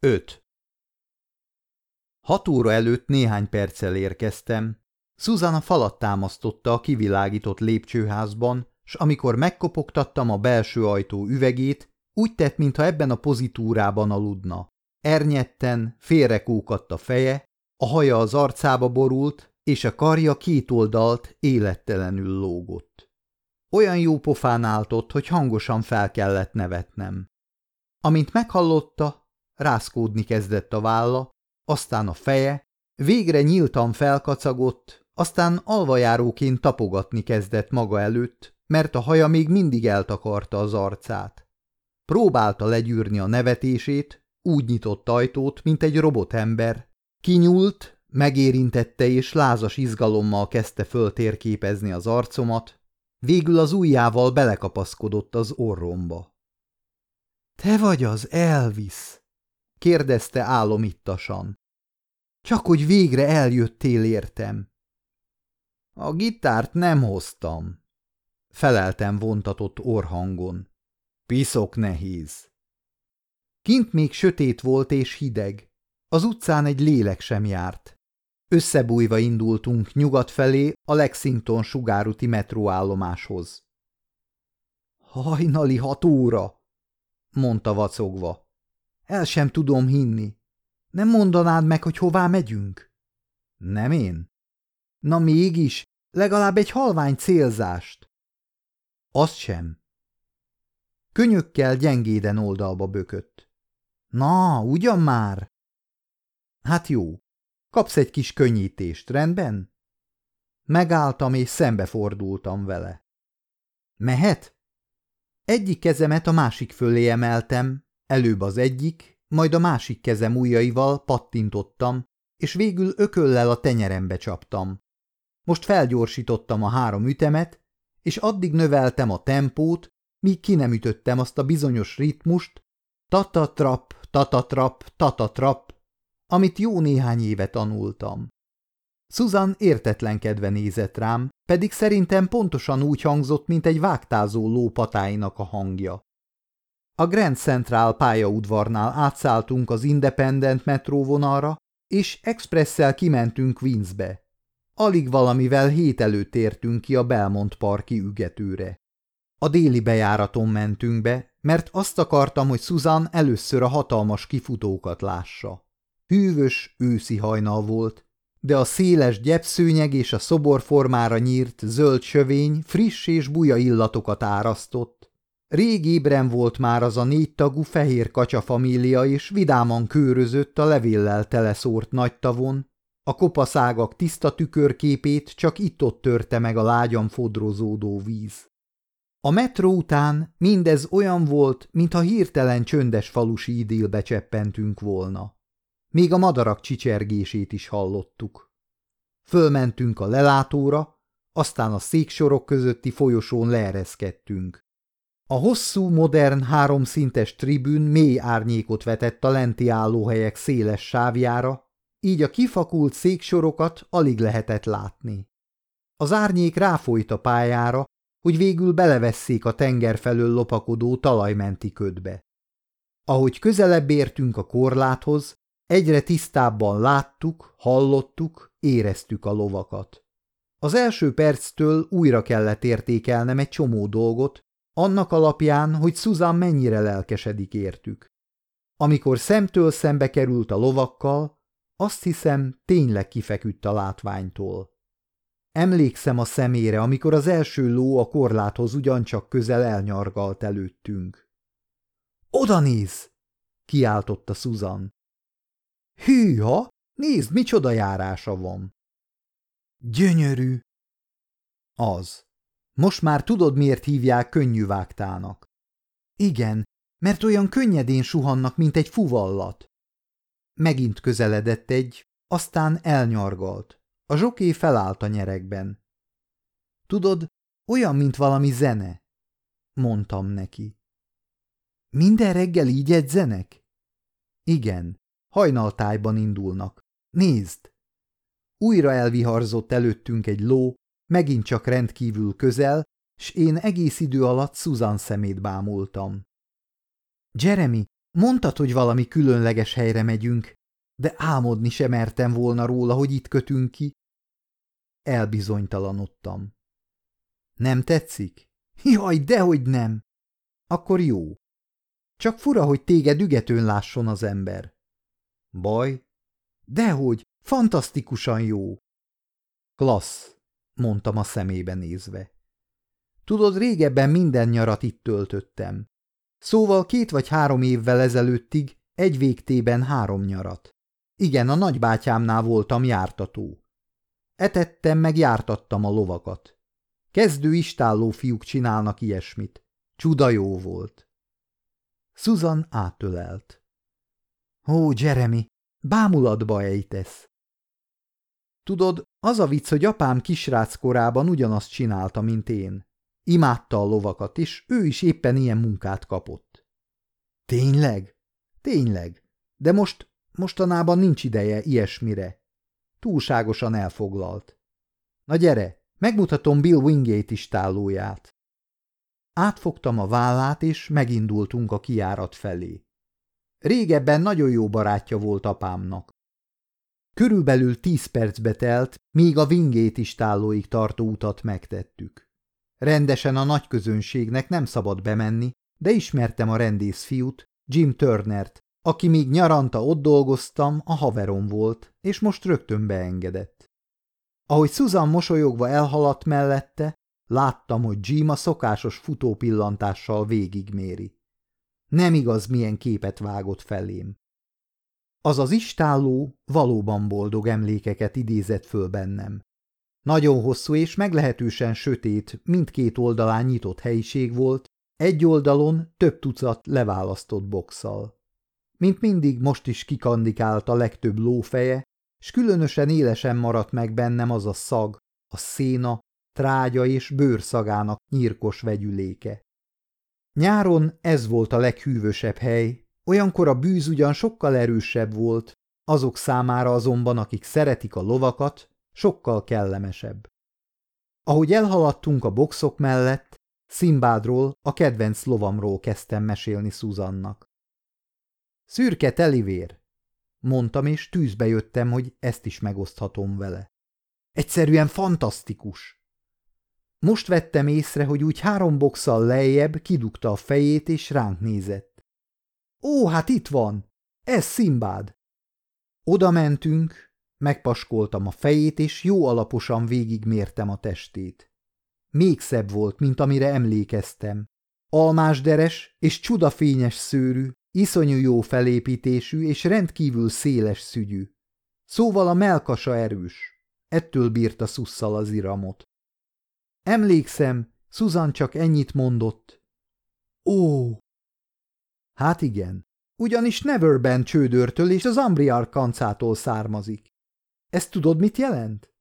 5. Hat óra előtt néhány perccel érkeztem. Susan falat támasztotta a kivilágított lépcsőházban, s amikor megkopogtattam a belső ajtó üvegét, úgy tett, mintha ebben a pozitúrában aludna. Ernyetten, félrekókadt a feje, a haja az arcába borult, és a karja két oldalt élettelenül lógott. Olyan jó pofán álltott, hogy hangosan fel kellett nevetnem. Amint meghallotta, rászkódni kezdett a válla, aztán a feje, végre nyíltan felkacagott, aztán alvajáróként tapogatni kezdett maga előtt, mert a haja még mindig eltakarta az arcát. Próbálta legyűrni a nevetését, úgy nyitott ajtót, mint egy robotember. Kinyúlt, megérintette és lázas izgalommal kezdte föltérképezni az arcomat, végül az ujjával belekapaszkodott az orromba. – Te vagy az Elvis! – kérdezte álomittasan. – Csak hogy végre eljöttél értem. – A gitárt nem hoztam – feleltem vontatott orhangon. Piszok nehéz. Kint még sötét volt és hideg. Az utcán egy lélek sem járt. Összebújva indultunk nyugat felé a Lexington sugárúti metróállomáshoz. Hajnali hat óra, mondta vacogva. El sem tudom hinni. Nem mondanád meg, hogy hová megyünk? Nem én? Na mégis, legalább egy halvány célzást. Azt sem. Könyökkel gyengéden oldalba bökött. Na, ugyan már? Hát jó. Kapsz egy kis könnyítést, rendben? Megálltam és szembefordultam vele. Mehet? Egyik kezemet a másik fölé emeltem, előbb az egyik, majd a másik kezem ujjaival pattintottam, és végül ököllel a tenyerembe csaptam. Most felgyorsítottam a három ütemet, és addig növeltem a tempót, míg ki nem ütöttem azt a bizonyos ritmust, tatatrap, tatatrap, tatatrap, amit jó néhány éve tanultam. Susan értetlenkedve nézett rám, pedig szerintem pontosan úgy hangzott, mint egy vágtázó lópatáinak a hangja. A Grand Central pályaudvarnál átszálltunk az Independent metróvonalra, és expresszel kimentünk Queensbe. Alig valamivel hét előtt értünk ki a Belmont parki ügetőre. A déli bejáraton mentünk be, mert azt akartam, hogy Susan először a hatalmas kifutókat lássa. Hűvös őszi hajnal volt, de a széles gyepszőnyeg és a szoborformára nyírt zöld sövény friss és buja illatokat árasztott. Rég ébren volt már az a négytagú fehér kacsafamília, és vidáman kőrözött a levéllel teleszórt nagy tavon, a kopaszágak tiszta tükörképét csak itt-ott törte meg a lágyan fodrozódó víz. A metró után mindez olyan volt, mintha hirtelen csöndes falusi idélbe cseppentünk volna. Még a madarak csicsergését is hallottuk. Fölmentünk a lelátóra, aztán a széksorok közötti folyosón leereszkedtünk. A hosszú, modern, háromszintes tribün mély árnyékot vetett a lenti állóhelyek széles sávjára, így a kifakult széksorokat alig lehetett látni. Az árnyék ráfolyt a pályára, hogy végül belevesszék a tenger felől lopakodó talajmenti ködbe. Ahogy közelebb értünk a korláthoz, egyre tisztábban láttuk, hallottuk, éreztük a lovakat. Az első perctől újra kellett értékelnem egy csomó dolgot, annak alapján, hogy Susan mennyire lelkesedik értük. Amikor szemtől szembe került a lovakkal, azt hiszem, tényleg kifeküdt a látványtól. Emlékszem a szemére, amikor az első ló a korláthoz ugyancsak közel elnyargalt előttünk. – Oda néz! – kiáltotta Susan. – Hűha! Nézd, micsoda járása van! – Gyönyörű! – Az. Most már tudod, miért hívják könnyű vágtának. – Igen, mert olyan könnyedén suhannak, mint egy fuvallat. Megint közeledett egy, aztán elnyargalt. A zsoké felállt a nyerekben. Tudod, olyan, mint valami zene, mondtam neki. Minden reggel így edzenek? Igen, hajnaltájban indulnak. Nézd! Újra elviharzott előttünk egy ló, megint csak rendkívül közel, s én egész idő alatt Susan szemét bámultam. Jeremy, Mondtad, hogy valami különleges helyre megyünk, de álmodni sem mertem volna róla, hogy itt kötünk ki. Elbizonytalanodtam. Nem tetszik? Jaj, dehogy nem! Akkor jó. Csak fura, hogy téged ügetőn lásson az ember. Baj? Dehogy, fantasztikusan jó. Klassz, mondtam a szemébe nézve. Tudod, régebben minden nyarat itt töltöttem. Szóval két vagy három évvel ezelőttig egy végtében három nyarat. Igen, a nagybátyámnál voltam jártató. Etettem meg jártattam a lovakat. Kezdő istálló fiúk csinálnak ilyesmit. Csuda jó volt. Susan átölelt. Ó, Jeremy, bámulatba ejtesz. Tudod, az a vicc, hogy apám kisrác korában ugyanazt csinálta, mint én. Imádta a lovakat, és ő is éppen ilyen munkát kapott. Tényleg? Tényleg. De most, mostanában nincs ideje ilyesmire. Túlságosan elfoglalt. Na gyere, megmutatom Bill Wingate istállóját. Átfogtam a vállát, és megindultunk a kiárat felé. Régebben nagyon jó barátja volt apámnak. Körülbelül tíz percbe telt, míg a Wingate istállóig tartó utat megtettük. Rendesen a nagy közönségnek nem szabad bemenni, de ismertem a rendész fiút, Jim Turnert, aki még nyaranta ott dolgoztam, a haverom volt, és most rögtön beengedett. Ahogy Susan mosolyogva elhaladt mellette, láttam, hogy Jim a szokásos futópillantással végigméri. Nem igaz, milyen képet vágott felém. Az az istálló valóban boldog emlékeket idézett föl bennem. Nagyon hosszú és meglehetősen sötét, mindkét oldalán nyitott helyiség volt, egy oldalon több tucat leválasztott boxal. Mint mindig most is kikandikált a legtöbb lófeje, s különösen élesen maradt meg bennem az a szag, a széna, trágya és bőrszagának nyírkos vegyüléke. Nyáron ez volt a leghűvösebb hely, olyankor a bűz ugyan sokkal erősebb volt, azok számára azonban, akik szeretik a lovakat, sokkal kellemesebb. Ahogy elhaladtunk a boxok mellett, Szimbádról, a kedvenc lovamról kezdtem mesélni Szuzannak. Szürke telivér, mondtam, és tűzbe jöttem, hogy ezt is megoszthatom vele. Egyszerűen fantasztikus. Most vettem észre, hogy úgy három boxal lejjebb kidugta a fejét, és ránk nézett. Ó, hát itt van! Ez Szimbád! Oda mentünk, Megpaskoltam a fejét, és jó alaposan végigmértem a testét. Még szebb volt, mint amire emlékeztem. Almásderes és csudafényes szőrű, iszonyú jó felépítésű és rendkívül széles szügyű. Szóval a melkasa erős. Ettől bírta szusszal az iramot. Emlékszem, Susan csak ennyit mondott. Ó! Hát igen, ugyanis Neverben csődörtől és az Ambriar kancától származik. Ezt tudod, mit jelent?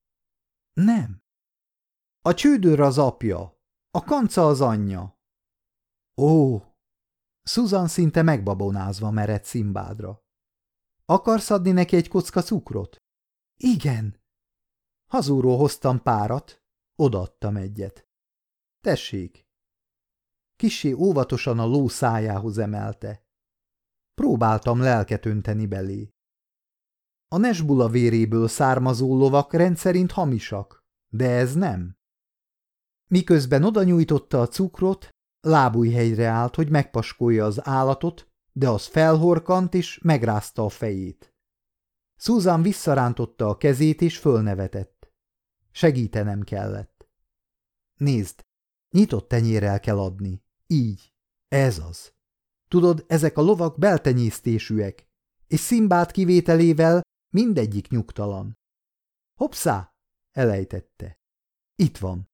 Nem. A csődőr az apja, a kanca az anyja. Ó! Susan szinte megbabonázva mered Szimbádra. Akarsz adni neki egy kocka cukrot? Igen. Hazúról hoztam párat, odaadtam egyet. Tessék. Kisé óvatosan a ló szájához emelte. Próbáltam lelket önteni belé. A nesbula véréből származó lovak rendszerint hamisak, de ez nem. Miközben oda nyújtotta a cukrot, lábújhelyre állt, hogy megpaskolja az állatot, de az felhorkant és megrázta a fejét. Susan visszarántotta a kezét és fölnevetett. Segítenem kellett. Nézd, nyitott tenyérrel kell adni. Így. Ez az. Tudod, ezek a lovak beltenyésztésűek, és Szimbát kivételével Mindegyik nyugtalan. Hoppszá! elejtette. Itt van.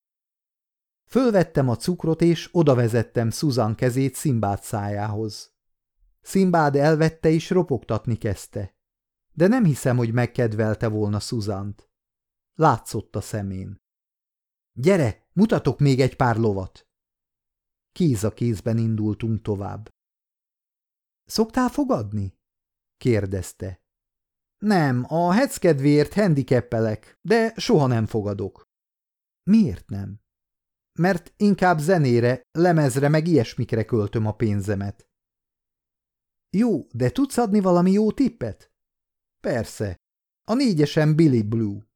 Fölvettem a cukrot, és odavezettem Susan kezét Szimbád szájához. Szimbád elvette és ropogtatni kezdte. De nem hiszem, hogy megkedvelte volna Szuzant. Látszott a szemén. Gyere, mutatok még egy pár lovat! Kéz a kézben indultunk tovább. Szoktál fogadni? kérdezte. Nem, a heckedvéért handikeppelek, de soha nem fogadok. Miért nem? Mert inkább zenére, lemezre meg ilyesmikre költöm a pénzemet. Jó, de tudsz adni valami jó tippet? Persze. A négyesen Billy Blue.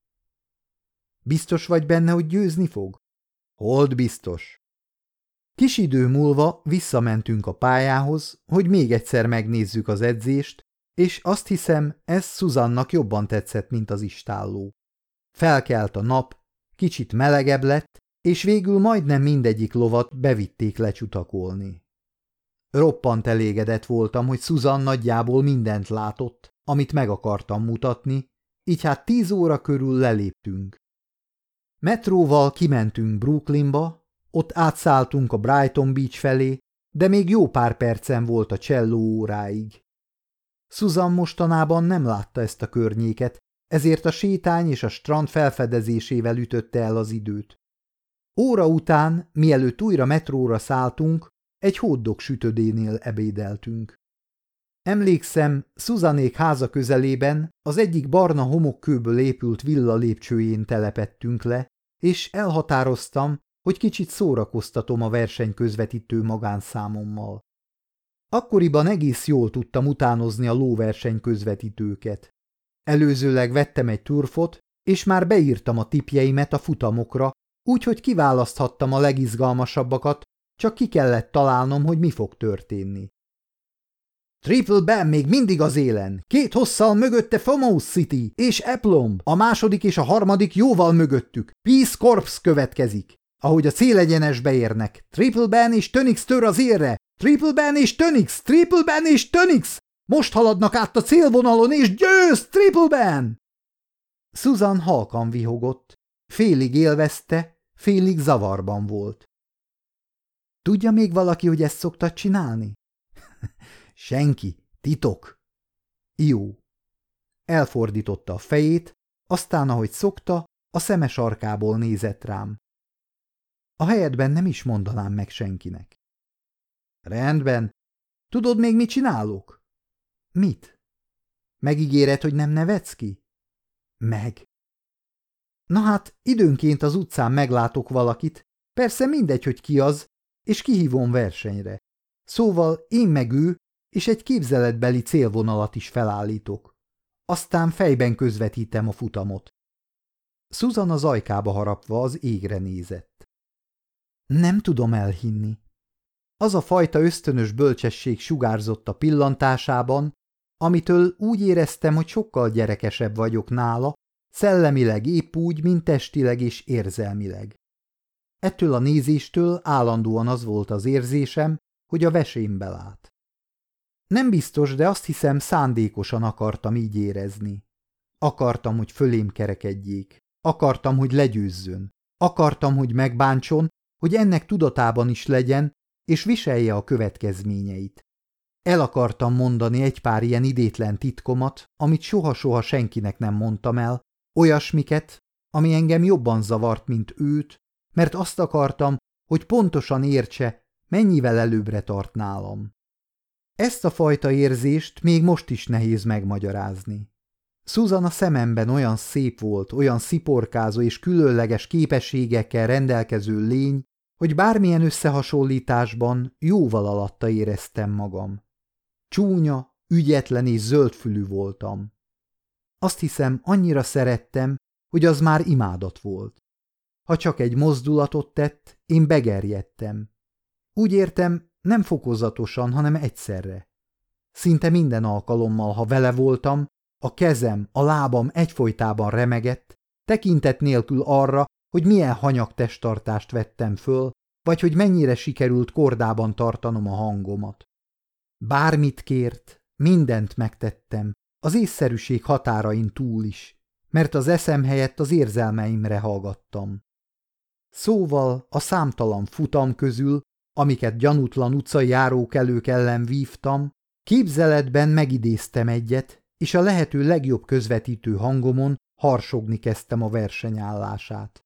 Biztos vagy benne, hogy győzni fog? Hold biztos. Kis idő múlva visszamentünk a pályához, hogy még egyszer megnézzük az edzést, és azt hiszem, ez Szuzannak jobban tetszett, mint az istálló. Felkelt a nap, kicsit melegebb lett, és végül majdnem mindegyik lovat bevitték lecsutakolni. Roppant elégedett voltam, hogy Susan nagyjából mindent látott, amit meg akartam mutatni, így hát tíz óra körül leléptünk. Metróval kimentünk Brooklynba, ott átszálltunk a Brighton Beach felé, de még jó pár percen volt a cselló óráig. Susan mostanában nem látta ezt a környéket, ezért a sétány és a strand felfedezésével ütötte el az időt. Óra után, mielőtt újra metróra szálltunk, egy hóddog sütödénél ebédeltünk. Emlékszem, Szuzanék háza közelében az egyik barna homokkőből épült villa lépcsőjén telepettünk le, és elhatároztam, hogy kicsit szórakoztatom a verseny közvetítő magánszámommal. Akkoriban egész jól tudtam utánozni a lóverseny közvetítőket. Előzőleg vettem egy turfot, és már beírtam a tipjeimet a futamokra, úgyhogy kiválaszthattam a legizgalmasabbakat, csak ki kellett találnom, hogy mi fog történni. Triple Ben még mindig az élen, két hosszal mögötte Famous City és Eplomb, a második és a harmadik jóval mögöttük. Peace Corps következik. Ahogy a célegyenesbe érnek, Triple Ben és Tönix tör az érre, Triple Ben és Tönix, Triple Ben és Tönix! Most haladnak át a célvonalon, és győz, Triple Ben! Susan halkan vihogott, félig élvezte, félig zavarban volt. Tudja még valaki, hogy ezt szoktad csinálni? Senki, titok. Jó. Elfordította a fejét, aztán, ahogy szokta, a szeme sarkából nézett rám. A helyedben nem is mondanám meg senkinek. Rendben. Tudod még, mit csinálok? Mit? Megígéred, hogy nem nevetsz ki? Meg. Na hát, időnként az utcán meglátok valakit, persze mindegy, hogy ki az, és kihívom versenyre. Szóval én meg ő, és egy képzeletbeli célvonalat is felállítok. Aztán fejben közvetítem a futamot. Susan az ajkába harapva az égre nézett. Nem tudom elhinni. Az a fajta ösztönös bölcsesség sugárzott a pillantásában, amitől úgy éreztem, hogy sokkal gyerekesebb vagyok nála, szellemileg épp úgy, mint testileg és érzelmileg. Ettől a nézéstől állandóan az volt az érzésem, hogy a vesémbe lát. Nem biztos, de azt hiszem szándékosan akartam így érezni. Akartam, hogy fölém kerekedjék. Akartam, hogy legyőzzön. Akartam, hogy megbántson, hogy ennek tudatában is legyen, és viselje a következményeit. El akartam mondani egy pár ilyen idétlen titkomat, amit soha-soha senkinek nem mondtam el, olyasmiket, ami engem jobban zavart, mint őt, mert azt akartam, hogy pontosan értse, mennyivel előbbre tart nálam. Ezt a fajta érzést még most is nehéz megmagyarázni. Susan a szememben olyan szép volt, olyan sziporkázó és különleges képességekkel rendelkező lény, hogy bármilyen összehasonlításban jóval alatta éreztem magam. Csúnya, ügyetlen és zöldfülű voltam. Azt hiszem, annyira szerettem, hogy az már imádat volt. Ha csak egy mozdulatot tett, én begerjedtem. Úgy értem, nem fokozatosan, hanem egyszerre. Szinte minden alkalommal, ha vele voltam, a kezem, a lábam egyfolytában remegett, tekintet nélkül arra, hogy milyen hanyag testtartást vettem föl, vagy hogy mennyire sikerült kordában tartanom a hangomat. Bármit kért, mindent megtettem, az észszerűség határain túl is, mert az eszem helyett az érzelmeimre hallgattam. Szóval a számtalan futam közül, amiket gyanútlan utcai járókelők ellen vívtam, képzeletben megidéztem egyet, és a lehető legjobb közvetítő hangomon harsogni kezdtem a versenyállását.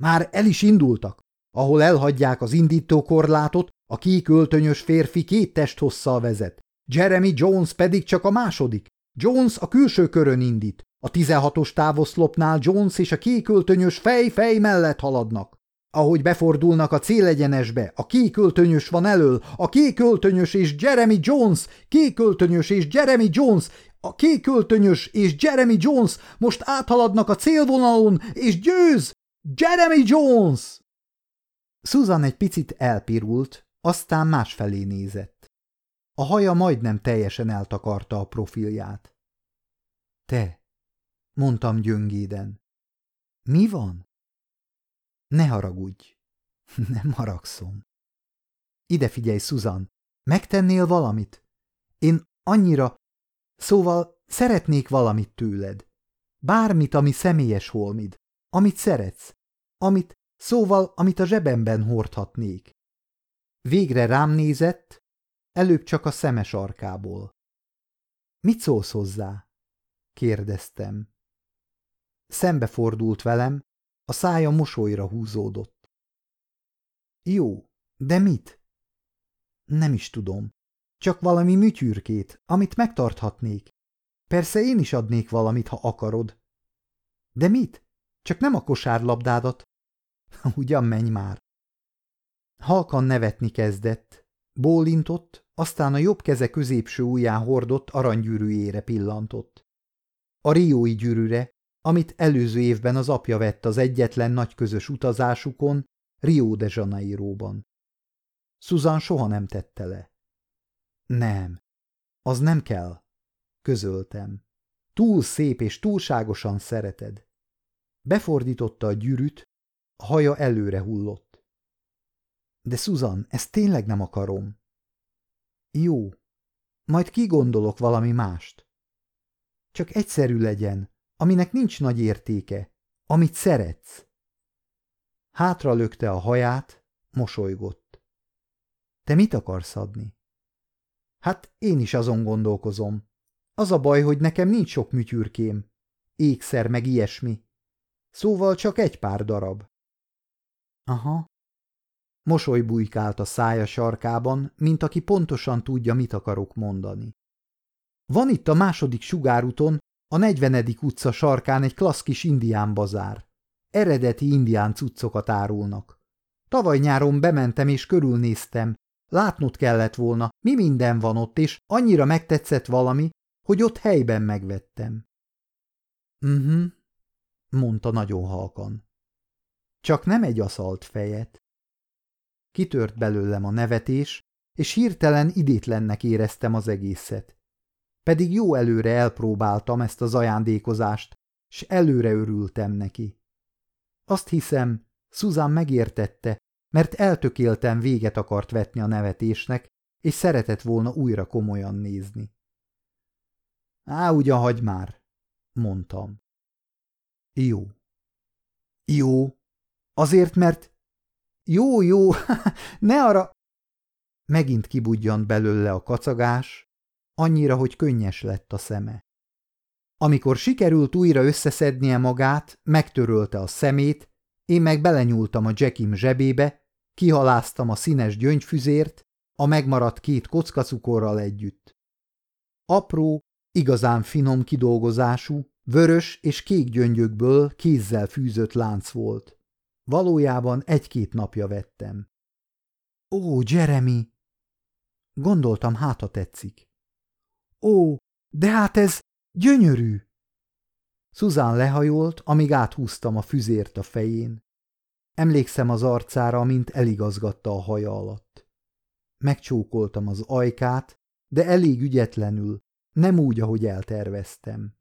Már el is indultak, ahol elhagyják az indítókorlátot, a kéköltönyös férfi két testhosszal vezet. Jeremy Jones pedig csak a második. Jones a külső körön indít. A 16-os távoszlopnál Jones és a kéköltönyös fej-fej mellett haladnak. Ahogy befordulnak a célegyenesbe, a kéköltönyös van elől, a kéköltönyös és Jeremy Jones, kéköltönyös és Jeremy Jones, a kéköltönyös és Jeremy Jones most áthaladnak a célvonalon, és győz! Jeremy Jones! Susan egy picit elpirult, aztán másfelé nézett. A haja majdnem teljesen eltakarta a profilját. Te, mondtam gyöngéden. Mi van? Ne haragudj. Nem haragszom. Ide figyelj, Susan, megtennél valamit? Én annyira... Szóval szeretnék valamit tőled. Bármit, ami személyes holmid. Amit szeretsz. Amit, szóval, amit a zsebemben hordhatnék. Végre rám nézett, előbb csak a szemes arkából. Mit szólsz hozzá? kérdeztem. Szembefordult velem, a szája mosolyra húzódott. Jó, de mit? Nem is tudom. Csak valami műtyürkét, amit megtarthatnék. Persze én is adnék valamit, ha akarod. De mit? Csak nem a kosárlabdádat. Ugyan menj már. Halkan nevetni kezdett. Bólintott, aztán a jobb keze középső ujján hordott aranygyűrűjére pillantott. A riói gyűrűre, amit előző évben az apja vett az egyetlen nagy közös utazásukon, Rio de Janeiroban. Susan soha nem tette le. Nem, az nem kell, közöltem. Túl szép és túlságosan szereted. Befordította a gyűrűt, a haja előre hullott. De Susan, ezt tényleg nem akarom. Jó, majd kigondolok valami mást. Csak egyszerű legyen, aminek nincs nagy értéke, amit szeretsz. Hátra lökte a haját, mosolygott. Te mit akarsz adni? Hát én is azon gondolkozom. Az a baj, hogy nekem nincs sok műtyürkém. Ékszer meg ilyesmi. Szóval csak egy pár darab. Aha. Mosoly bujkált a szája sarkában, mint aki pontosan tudja, mit akarok mondani. Van itt a második sugárúton a 40. utca sarkán egy klassz kis indián bazár. Eredeti indián cuccokat árulnak. Tavaly nyáron bementem és körülnéztem. Látnod kellett volna, mi minden van ott, és annyira megtetszett valami, hogy ott helyben megvettem. Mhm, uh -huh, mondta nagyon halkan. Csak nem egy aszalt fejet. Kitört belőlem a nevetés, és hirtelen idétlennek éreztem az egészet pedig jó előre elpróbáltam ezt az ajándékozást, s előre örültem neki. Azt hiszem, Susan megértette, mert eltökéltem véget akart vetni a nevetésnek, és szeretett volna újra komolyan nézni. Á, ugyan hagy már, mondtam. Jó. Jó. Azért, mert... Jó, jó, ne arra... Megint kibudjant belőle a kacagás, annyira, hogy könnyes lett a szeme. Amikor sikerült újra összeszednie magát, megtörölte a szemét, én meg belenyúltam a Jackim zsebébe, kihaláztam a színes gyöngyfüzért, a megmaradt két kockacukorral együtt. Apró, igazán finom kidolgozású, vörös és kék gyöngyökből kézzel fűzött lánc volt. Valójában egy-két napja vettem. Ó, Jeremy! Gondoltam, hát ha tetszik. Ó, de hát ez gyönyörű! Szuzán lehajolt, amíg áthúztam a füzért a fején. Emlékszem az arcára, mint eligazgatta a haja alatt. Megcsókoltam az ajkát, de elég ügyetlenül, nem úgy, ahogy elterveztem.